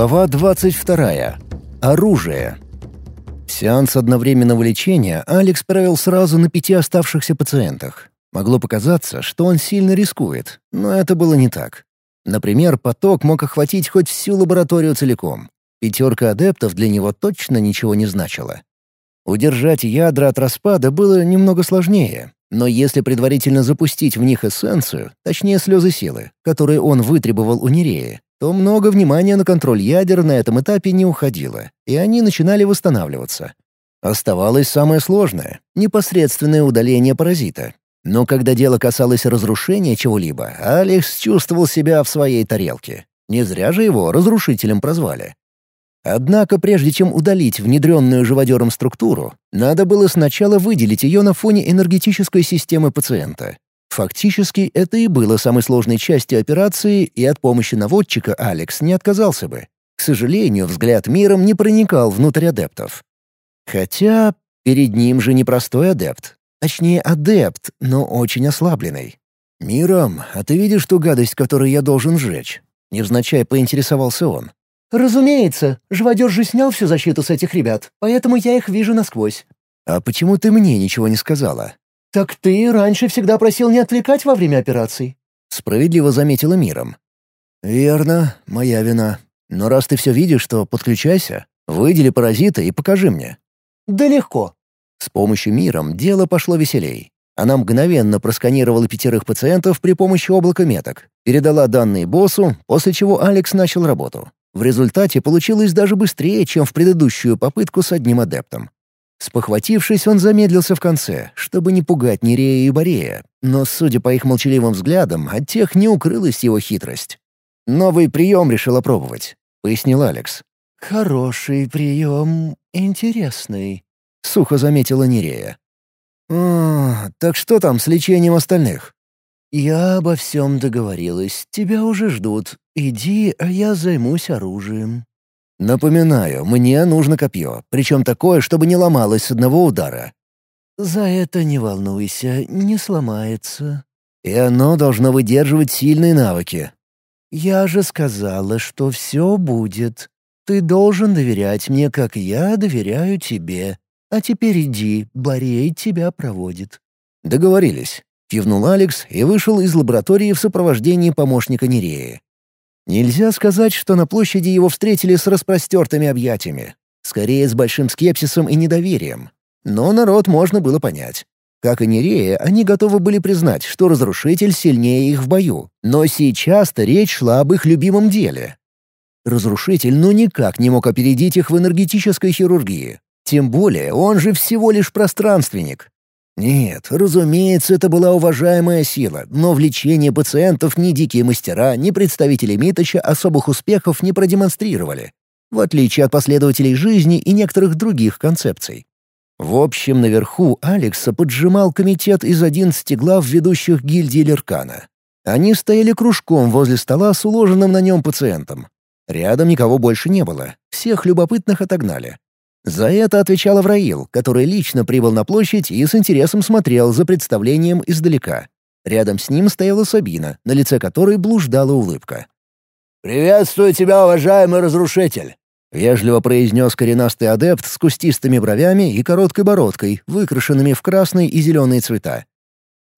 Глава 22. Оружие. Сеанс одновременного лечения Алекс провел сразу на пяти оставшихся пациентах. Могло показаться, что он сильно рискует, но это было не так. Например, поток мог охватить хоть всю лабораторию целиком. Пятерка адептов для него точно ничего не значила. Удержать ядра от распада было немного сложнее, но если предварительно запустить в них эссенцию, точнее слезы силы, которые он вытребовал у Нереи, то много внимания на контроль ядер на этом этапе не уходило, и они начинали восстанавливаться. Оставалось самое сложное — непосредственное удаление паразита. Но когда дело касалось разрушения чего-либо, Алекс чувствовал себя в своей тарелке. Не зря же его разрушителем прозвали. Однако прежде чем удалить внедренную живодером структуру, надо было сначала выделить ее на фоне энергетической системы пациента. Фактически, это и было самой сложной частью операции, и от помощи наводчика Алекс не отказался бы. К сожалению, взгляд миром не проникал внутрь адептов. Хотя перед ним же непростой адепт. Точнее, адепт, но очень ослабленный. «Миром, а ты видишь ту гадость, которую я должен сжечь?» Невзначай поинтересовался он. «Разумеется, живодер же снял всю защиту с этих ребят, поэтому я их вижу насквозь». «А почему ты мне ничего не сказала?» «Так ты раньше всегда просил не отвлекать во время операций», — справедливо заметила миром. «Верно, моя вина. Но раз ты все видишь, то подключайся, выдели паразита и покажи мне». «Да легко». С помощью миром дело пошло веселей. Она мгновенно просканировала пятерых пациентов при помощи облака меток, передала данные боссу, после чего Алекс начал работу. В результате получилось даже быстрее, чем в предыдущую попытку с одним адептом. Спохватившись, он замедлился в конце, чтобы не пугать Нерея и Борея, но, судя по их молчаливым взглядам, от тех не укрылась его хитрость. «Новый прием решил опробовать», — пояснил Алекс. «Хороший прием, интересный», — сухо заметила Нерея. «О, так что там с лечением остальных?» «Я обо всем договорилась. Тебя уже ждут. Иди, а я займусь оружием». «Напоминаю, мне нужно копье, причем такое, чтобы не ломалось с одного удара». «За это не волнуйся, не сломается». «И оно должно выдерживать сильные навыки». «Я же сказала, что все будет. Ты должен доверять мне, как я доверяю тебе. А теперь иди, Борей тебя проводит». «Договорились». Кивнул Алекс и вышел из лаборатории в сопровождении помощника Нереи. Нельзя сказать, что на площади его встретили с распростертыми объятиями. Скорее, с большим скепсисом и недоверием. Но народ можно было понять. Как и Нерея, они готовы были признать, что разрушитель сильнее их в бою. Но сейчас-то речь шла об их любимом деле. Разрушитель ну никак не мог опередить их в энергетической хирургии. Тем более, он же всего лишь пространственник. Нет, разумеется, это была уважаемая сила, но в лечении пациентов ни дикие мастера, ни представители Миточа особых успехов не продемонстрировали, в отличие от последователей жизни и некоторых других концепций. В общем, наверху Алекса поджимал комитет из 11 глав ведущих гильдии Леркана. Они стояли кружком возле стола с уложенным на нем пациентом. Рядом никого больше не было, всех любопытных отогнали. За это отвечал Авраил, который лично прибыл на площадь и с интересом смотрел за представлением издалека. Рядом с ним стояла Сабина, на лице которой блуждала улыбка. «Приветствую тебя, уважаемый разрушитель!» — вежливо произнес коренастый адепт с кустистыми бровями и короткой бородкой, выкрашенными в красный и зеленые цвета.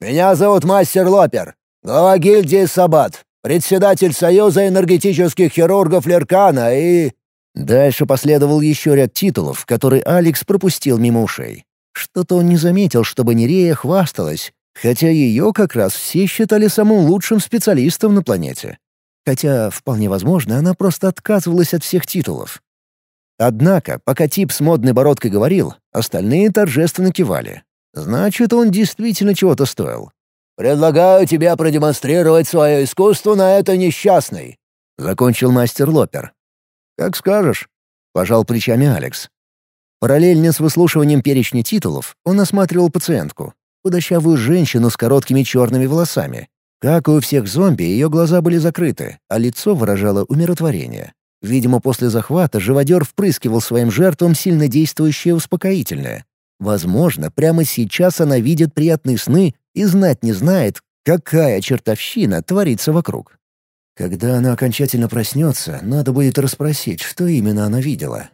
«Меня зовут Мастер Лопер, глава гильдии Сабат, председатель Союза энергетических хирургов Леркана и...» Дальше последовал еще ряд титулов, которые Алекс пропустил мимо ушей. Что-то он не заметил, чтобы Нерея хвасталась, хотя ее как раз все считали самым лучшим специалистом на планете. Хотя, вполне возможно, она просто отказывалась от всех титулов. Однако, пока тип с модной бородкой говорил, остальные торжественно кивали. Значит, он действительно чего-то стоил. «Предлагаю тебе продемонстрировать свое искусство на это несчастный», — закончил мастер Лопер. «Как скажешь», — пожал плечами Алекс. Параллельно с выслушиванием перечня титулов он осматривал пациентку, худощавую женщину с короткими черными волосами. Как и у всех зомби, ее глаза были закрыты, а лицо выражало умиротворение. Видимо, после захвата живодер впрыскивал своим жертвам сильнодействующее успокоительное. Возможно, прямо сейчас она видит приятные сны и знать не знает, какая чертовщина творится вокруг. Когда она окончательно проснется, надо будет расспросить, что именно она видела.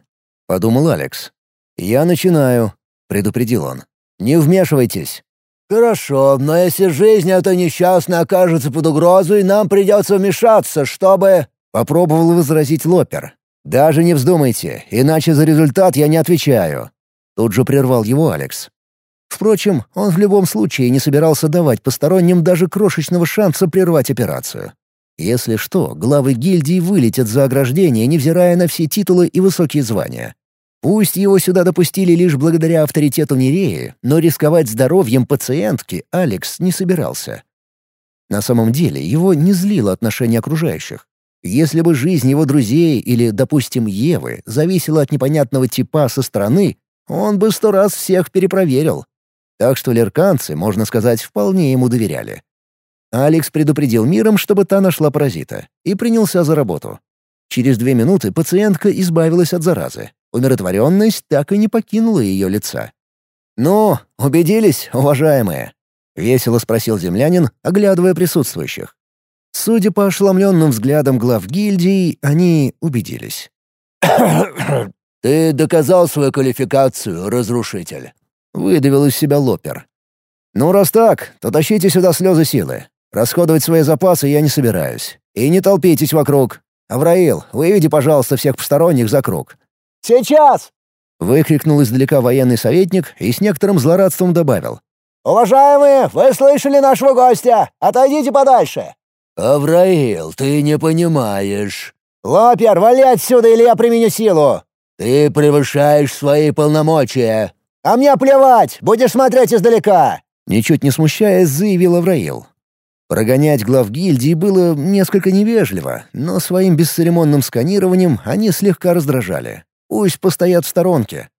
Подумал Алекс. «Я начинаю», — предупредил он. «Не вмешивайтесь». «Хорошо, но если жизнь этой несчастной окажется под угрозой, нам придется вмешаться, чтобы...» — попробовал возразить Лопер. «Даже не вздумайте, иначе за результат я не отвечаю». Тут же прервал его Алекс. Впрочем, он в любом случае не собирался давать посторонним даже крошечного шанса прервать операцию. Если что, главы гильдии вылетят за ограждение, невзирая на все титулы и высокие звания. Пусть его сюда допустили лишь благодаря авторитету Нереи, но рисковать здоровьем пациентки Алекс не собирался. На самом деле его не злило отношение окружающих. Если бы жизнь его друзей или, допустим, Евы зависела от непонятного типа со стороны, он бы сто раз всех перепроверил. Так что лерканцы, можно сказать, вполне ему доверяли. Алекс предупредил миром, чтобы та нашла паразита, и принялся за работу. Через две минуты пациентка избавилась от заразы. Умиротворенность так и не покинула ее лица. «Ну, убедились, уважаемые?» — весело спросил землянин, оглядывая присутствующих. Судя по ошеломленным взглядам глав гильдии, они убедились. «Ты доказал свою квалификацию, разрушитель», — выдавил из себя Лопер. «Ну, раз так, то тащите сюда слезы силы. Расходовать свои запасы я не собираюсь. И не толпитесь вокруг. Авраил, выведи, пожалуйста, всех посторонних за круг». «Сейчас!» — выкрикнул издалека военный советник и с некоторым злорадством добавил. «Уважаемые, вы слышали нашего гостя? Отойдите подальше!» «Авраил, ты не понимаешь». «Лопер, вали отсюда, или я применю силу!» «Ты превышаешь свои полномочия». «А мне плевать! Будешь смотреть издалека!» Ничуть не смущаясь, заявил Авраил. Прогонять глав гильдии было несколько невежливо, но своим бесцеремонным сканированием они слегка раздражали. Пусть постоят в сторонке.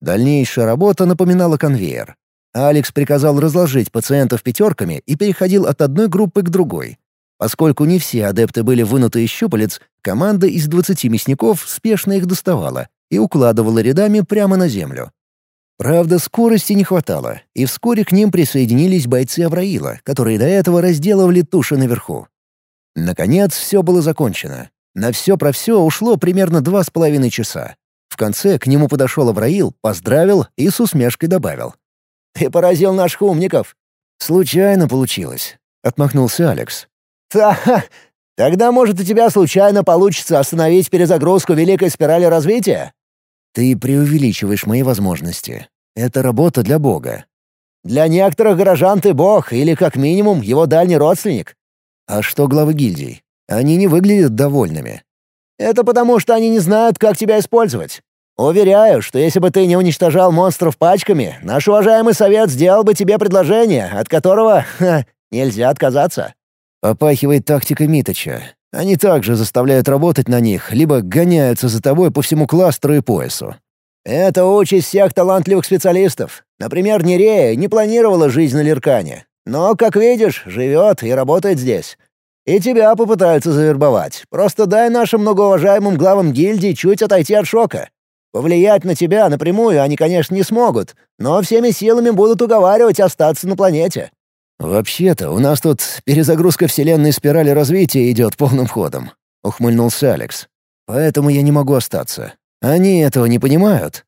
Дальнейшая работа напоминала конвейер. Алекс приказал разложить пациентов пятерками и переходил от одной группы к другой. Поскольку не все адепты были вынуты из щупалец, команда из 20 мясников спешно их доставала и укладывала рядами прямо на землю. Правда, скорости не хватало, и вскоре к ним присоединились бойцы Авраила, которые до этого разделывали туши наверху. Наконец, все было закончено. На все про все ушло примерно два с половиной часа. В конце к нему подошел Авраил, поздравил и с усмешкой добавил. «Ты поразил наших умников!» «Случайно получилось», — отмахнулся Алекс. «Та, тогда, может, у тебя случайно получится остановить перезагрузку великой спирали развития?» Ты преувеличиваешь мои возможности. Это работа для Бога. Для некоторых горожан ты Бог, или как минимум его дальний родственник. А что главы гильдий? Они не выглядят довольными. Это потому, что они не знают, как тебя использовать. Уверяю, что если бы ты не уничтожал монстров пачками, наш уважаемый совет сделал бы тебе предложение, от которого ха, нельзя отказаться. Попахивает тактика Миточа. Они также заставляют работать на них, либо гоняются за тобой по всему кластеру и поясу. Это участь всех талантливых специалистов. Например, Нерея не планировала жизнь на Лиркане. Но, как видишь, живет и работает здесь. И тебя попытаются завербовать. Просто дай нашим многоуважаемым главам гильдии чуть отойти от шока. Повлиять на тебя напрямую они, конечно, не смогут, но всеми силами будут уговаривать остаться на планете. «Вообще-то, у нас тут перезагрузка вселенной спирали развития идет полным ходом», — ухмыльнулся Алекс. «Поэтому я не могу остаться. Они этого не понимают».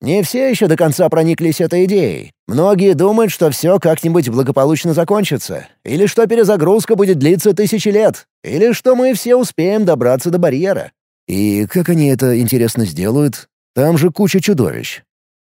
«Не все еще до конца прониклись этой идеей. Многие думают, что все как-нибудь благополучно закончится, или что перезагрузка будет длиться тысячи лет, или что мы все успеем добраться до барьера». «И как они это, интересно, сделают? Там же куча чудовищ».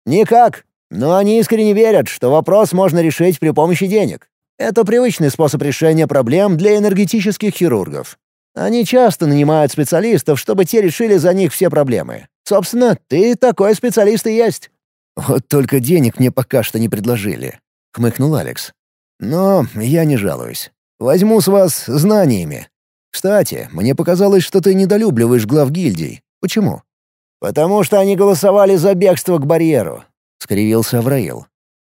«Никак. Но они искренне верят, что вопрос можно решить при помощи денег. Это привычный способ решения проблем для энергетических хирургов. Они часто нанимают специалистов, чтобы те решили за них все проблемы. Собственно, ты такой специалист и есть». «Вот только денег мне пока что не предложили», — хмыкнул Алекс. «Но я не жалуюсь. Возьму с вас знаниями. Кстати, мне показалось, что ты недолюбливаешь глав гильдий. Почему?» «Потому что они голосовали за бегство к барьеру скривился Авраил.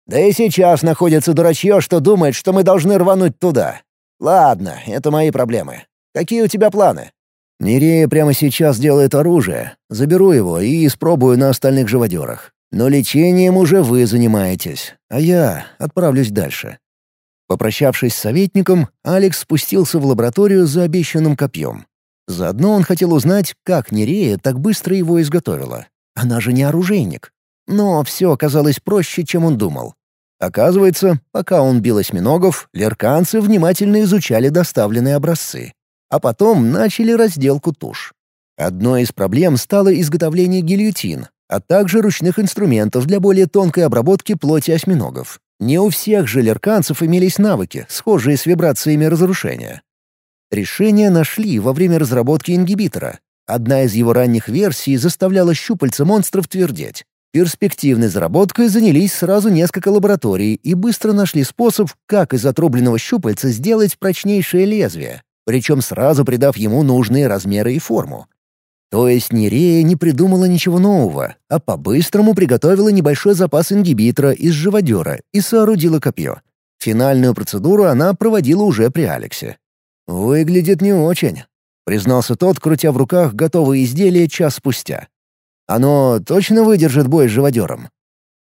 «Да и сейчас находится дурачье, что думает, что мы должны рвануть туда. Ладно, это мои проблемы. Какие у тебя планы?» «Нерея прямо сейчас делает оружие. Заберу его и испробую на остальных живодерах. Но лечением уже вы занимаетесь, а я отправлюсь дальше». Попрощавшись с советником, Алекс спустился в лабораторию за обещанным копьем. Заодно он хотел узнать, как Нерея так быстро его изготовила. Она же не оружейник. Но все оказалось проще, чем он думал. Оказывается, пока он бил осьминогов, лерканцы внимательно изучали доставленные образцы. А потом начали разделку туш. Одной из проблем стало изготовление гильотин, а также ручных инструментов для более тонкой обработки плоти осьминогов. Не у всех же лерканцев имелись навыки, схожие с вибрациями разрушения. Решение нашли во время разработки ингибитора. Одна из его ранних версий заставляла щупальца монстров твердеть. Перспективной заработкой занялись сразу несколько лабораторий и быстро нашли способ, как из отрубленного щупальца сделать прочнейшее лезвие, причем сразу придав ему нужные размеры и форму. То есть Нерея не придумала ничего нового, а по-быстрому приготовила небольшой запас ингибитора из живодера и соорудила копье. Финальную процедуру она проводила уже при Алексе. «Выглядит не очень», — признался тот, крутя в руках готовое изделие час спустя. Оно точно выдержит бой с живодером?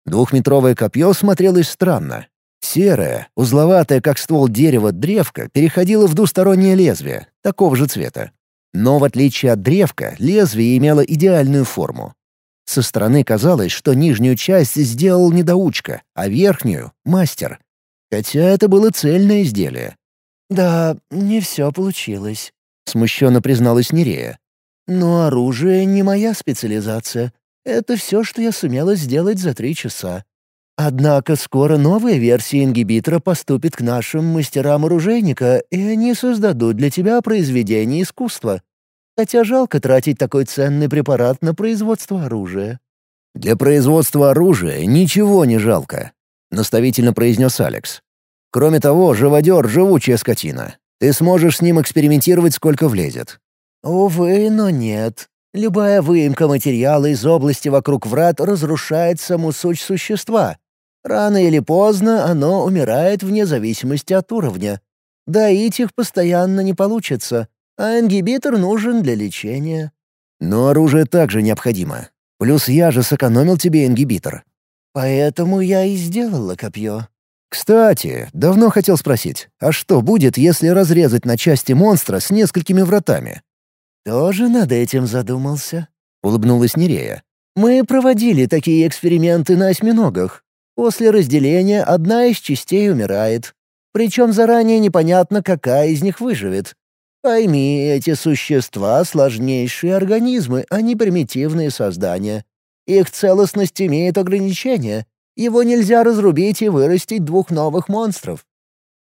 Двухметровое копье смотрелось странно. Серое, узловатое, как ствол дерева, древко переходило в двустороннее лезвие, такого же цвета. Но в отличие от древка, лезвие имело идеальную форму. Со стороны казалось, что нижнюю часть сделал недоучка, а верхнюю — мастер. Хотя это было цельное изделие. «Да, не все получилось», — смущенно призналась Нерея. Но оружие не моя специализация. Это все, что я сумела сделать за три часа. Однако скоро новая версия ингибитора поступит к нашим мастерам оружейника, и они создадут для тебя произведение искусства. Хотя жалко тратить такой ценный препарат на производство оружия». «Для производства оружия ничего не жалко», — наставительно произнес Алекс. «Кроме того, живодер — живучая скотина. Ты сможешь с ним экспериментировать сколько влезет. Увы, но нет. Любая выемка материала из области вокруг врат разрушает саму суть существа. Рано или поздно оно умирает вне зависимости от уровня. Доить их постоянно не получится, а ингибитор нужен для лечения. Но оружие также необходимо. Плюс я же сэкономил тебе ингибитор. Поэтому я и сделала копье. Кстати, давно хотел спросить, а что будет, если разрезать на части монстра с несколькими вратами? «Тоже над этим задумался?» — улыбнулась Нерея. «Мы проводили такие эксперименты на осьминогах. После разделения одна из частей умирает. Причем заранее непонятно, какая из них выживет. Пойми, эти существа — сложнейшие организмы, а не примитивные создания. Их целостность имеет ограничения. Его нельзя разрубить и вырастить двух новых монстров».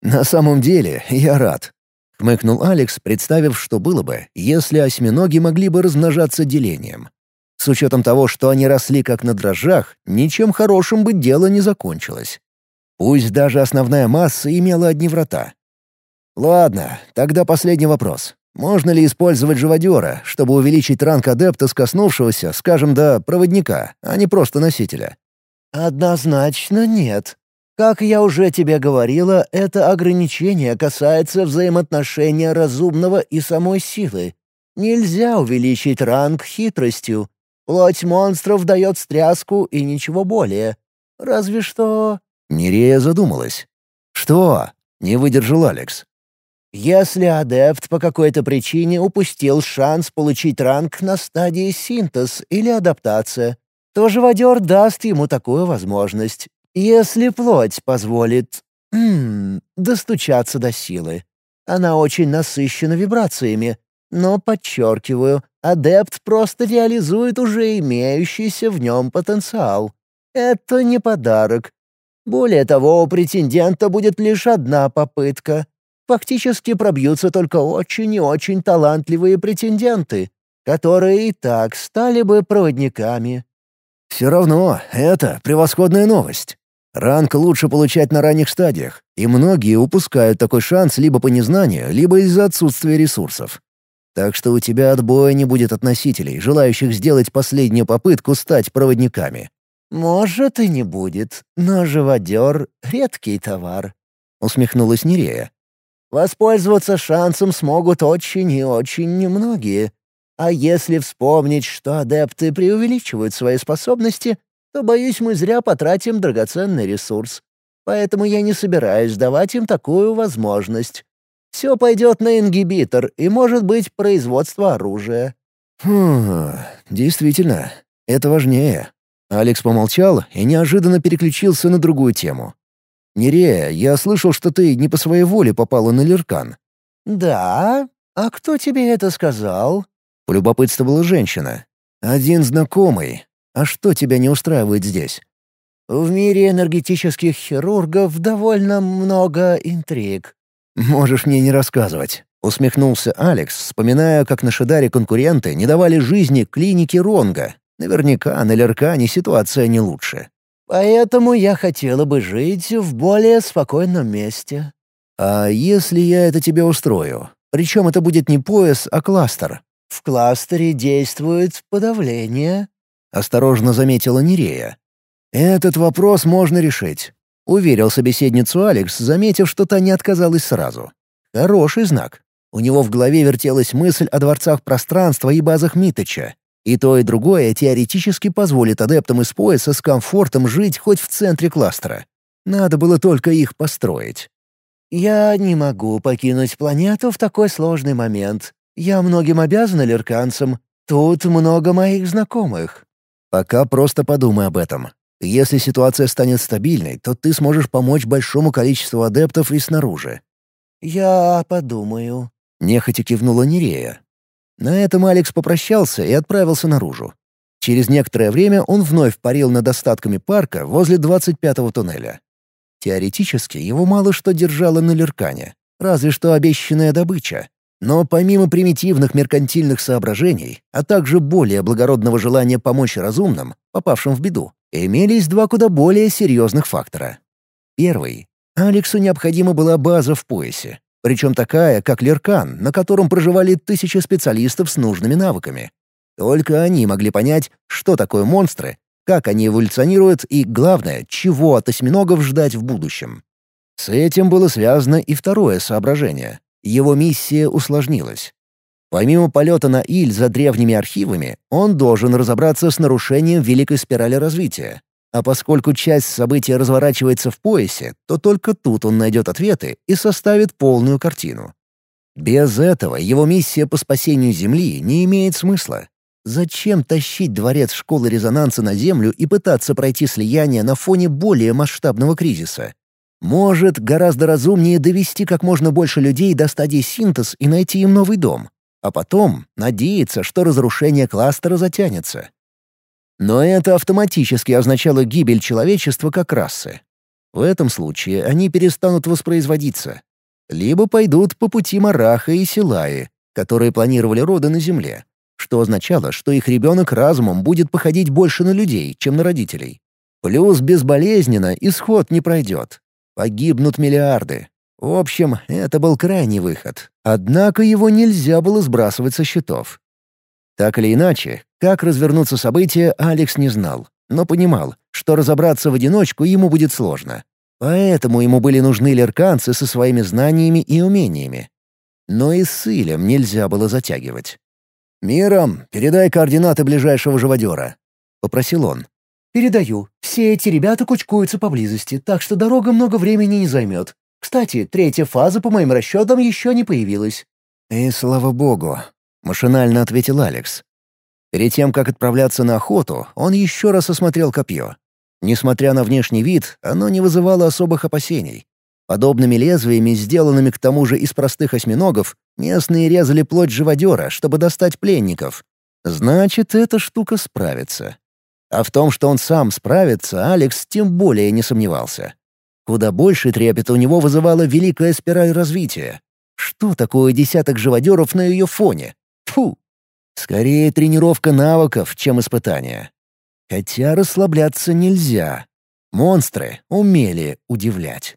«На самом деле, я рад», — хмыкнул Алекс, представив, что было бы, если осьминоги могли бы размножаться делением. С учетом того, что они росли как на дрожжах, ничем хорошим бы дело не закончилось. Пусть даже основная масса имела одни врата. Ладно, тогда последний вопрос. Можно ли использовать живодера, чтобы увеличить ранг адепта, скоснувшегося, скажем, до проводника, а не просто носителя? «Однозначно нет», как я уже тебе говорила, это ограничение касается взаимоотношения разумного и самой силы. Нельзя увеличить ранг хитростью. Плоть монстров дает стряску и ничего более. Разве что...» Нерея задумалась. «Что?» — не выдержал Алекс. «Если адепт по какой-то причине упустил шанс получить ранг на стадии синтез или адаптация, то живодер даст ему такую возможность, если плоть позволит... Достучаться до силы. Она очень насыщена вибрациями, но, подчеркиваю, адепт просто реализует уже имеющийся в нем потенциал. Это не подарок. Более того, у претендента будет лишь одна попытка. Фактически пробьются только очень и очень талантливые претенденты, которые и так стали бы проводниками. «Все равно, это превосходная новость. Ранг лучше получать на ранних стадиях, и многие упускают такой шанс либо по незнанию, либо из-за отсутствия ресурсов. Так что у тебя отбоя не будет от носителей, желающих сделать последнюю попытку стать проводниками. «Может, и не будет, но живодер — редкий товар», — усмехнулась Нерея. «Воспользоваться шансом смогут очень и очень немногие. А если вспомнить, что адепты преувеличивают свои способности, то, боюсь, мы зря потратим драгоценный ресурс. поэтому я не собираюсь давать им такую возможность. Все пойдет на ингибитор и, может быть, производство оружия». «Хм, действительно, это важнее». Алекс помолчал и неожиданно переключился на другую тему. «Нерея, я слышал, что ты не по своей воле попала на Леркан». «Да? А кто тебе это сказал?» — полюбопытствовала женщина. «Один знакомый. А что тебя не устраивает здесь?» «В мире энергетических хирургов довольно много интриг». «Можешь мне не рассказывать», — усмехнулся Алекс, вспоминая, как на Шидаре конкуренты не давали жизни клинике Ронга. Наверняка на Леркане ситуация не лучше. Поэтому я хотела бы жить в более спокойном месте». «А если я это тебе устрою? Причем это будет не пояс, а кластер». «В кластере действует подавление», — осторожно заметила Нерея. «Этот вопрос можно решить», — уверил собеседницу Алекс, заметив, что та не отказалась сразу. «Хороший знак. У него в голове вертелась мысль о дворцах пространства и базах Миточа, и то, и другое теоретически позволит адептам из пояса с комфортом жить хоть в центре кластера. Надо было только их построить. «Я не могу покинуть планету в такой сложный момент. Я многим обязана лерканцам. Тут много моих знакомых». «Пока просто подумай об этом. Если ситуация станет стабильной, то ты сможешь помочь большому количеству адептов и снаружи». «Я подумаю», — нехотя кивнула Нерея. На этом Алекс попрощался и отправился наружу. Через некоторое время он вновь парил над остатками парка возле 25-го туннеля. Теоретически его мало что держало на Леркане, разве что обещанная добыча. Но помимо примитивных меркантильных соображений, а также более благородного желания помочь разумным, попавшим в беду, имелись два куда более серьезных фактора. Первый. Алексу необходима была база в поясе, причем такая, как Леркан, на котором проживали тысячи специалистов с нужными навыками. Только они могли понять, что такое монстры, как они эволюционируют и, главное, чего от осьминогов ждать в будущем. С этим было связано и второе соображение. Его миссия усложнилась. Помимо полета на Иль за древними архивами, он должен разобраться с нарушением великой спирали развития, а поскольку часть события разворачивается в поясе, то только тут он найдет ответы и составит полную картину. Без этого его миссия по спасению Земли не имеет смысла. Зачем тащить дворец школы резонанса на Землю и пытаться пройти слияние на фоне более масштабного кризиса? Может, гораздо разумнее довести как можно больше людей до стадии синтез и найти им новый дом, а потом надеяться, что разрушение кластера затянется. Но это автоматически означало гибель человечества как расы. В этом случае они перестанут воспроизводиться. Либо пойдут по пути Мараха и Силаи, которые планировали роды на Земле, что означало, что их ребенок разумом будет походить больше на людей, чем на родителей. Плюс безболезненно исход не пройдет. Погибнут миллиарды. В общем, это был крайний выход. Однако его нельзя было сбрасывать со счетов. Так или иначе, как развернутся события, Алекс не знал, но понимал, что разобраться в одиночку ему будет сложно. Поэтому ему были нужны лерканцы со своими знаниями и умениями. Но и с Илем нельзя было затягивать. «Миром, передай координаты ближайшего живодера», — попросил он. «Передаю. Все эти ребята кучкуются поблизости, так что дорога много времени не займет. Кстати, третья фаза, по моим расчетам, еще не появилась». «И слава богу», Машинально ответил Алекс. Перед тем, как отправляться на охоту, он еще раз осмотрел копье. Несмотря на внешний вид, оно не вызывало особых опасений. Подобными лезвиями, сделанными к тому же из простых осьминогов, местные резали плоть живодера, чтобы достать пленников. Значит, эта штука справится. А в том, что он сам справится, Алекс тем более не сомневался. Куда больше трепета у него вызывала великая спираль развития. Что такое десяток живодеров на ее фоне? Фу! Скорее тренировка навыков, чем испытание. Хотя расслабляться нельзя. Монстры умели удивлять.